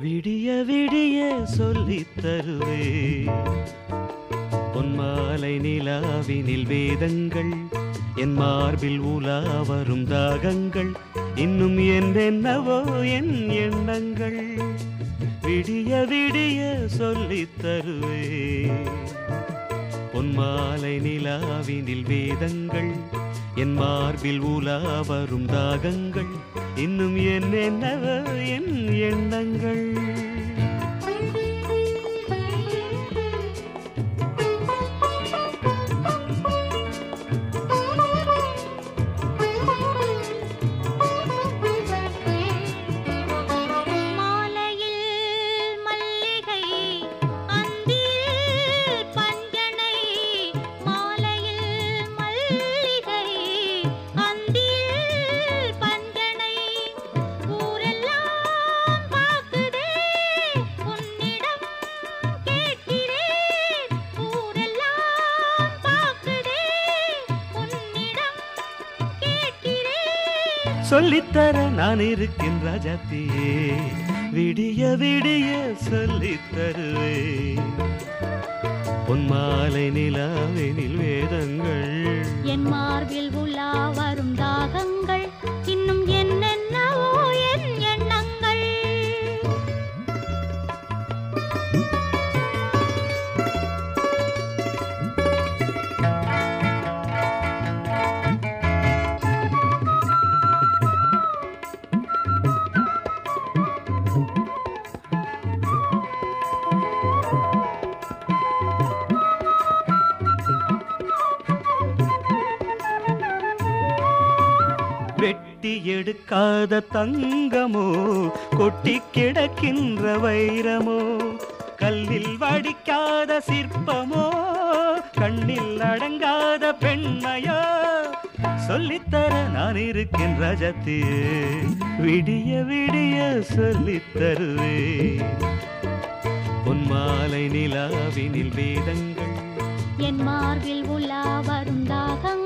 விடிய விடிய சொல்லித் தருவே பொன்மாலை நிலாவினில் வேதங்கள் என் மார்பில் உலா வரும் தாகங்கள் இன்னும் என்னென்னவோ என் எண்ணங்கள். விடிய விடிய சொல்லித் தருவே பொன்மாலை நிலாவினில் வேதங்கள் என் மார்பில் உலா வரும் தாகங்கள் இன்னும் என்னென்னவோ என் எண்ணங்கள். சொல்லித்தர நான் இருக்கின்ற ராஜாத்தியே விடிய விடிய சொல்லித் உன் மாலை நிலாவெனில் வேதங்கள். என் மார்பில் உலா வரும் தாகங்கள் இன்னும் என்னென்னவோ என் எண்ணங்கள். வெட்டி எடுக்காத தங்கமோ கொட்டி கிடக்கின்ற வைரமோ கல்லில் வடிக்காத சிற்பமோ கண்ணில் அடங்காத பெண்மையோ சொல்லித்தர நான் இருக்கின்ற ரஜத்தியே விடிய விடிய சொல்லித்தருவே பொன்மாலை நிலாவினில் வேதங்கள் என் மார்பில் உலா வரும் தாகங்கள்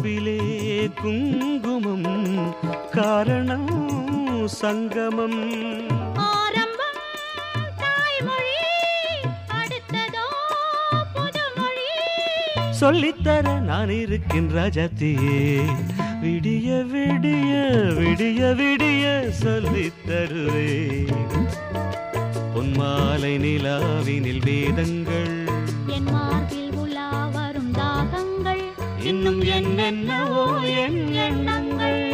மார்பிலே குங்குமம் காரணம் சங்கமம். சொல்லித்தர நான் இருக்கின்ற ராஜாத்தியே விடிய விடிய விடிய விடிய சொல்லித் தருவே பொன்மாலை நிலாவினில் வேதங்கள் என்னென்னவோ என் எண்ணங்கள்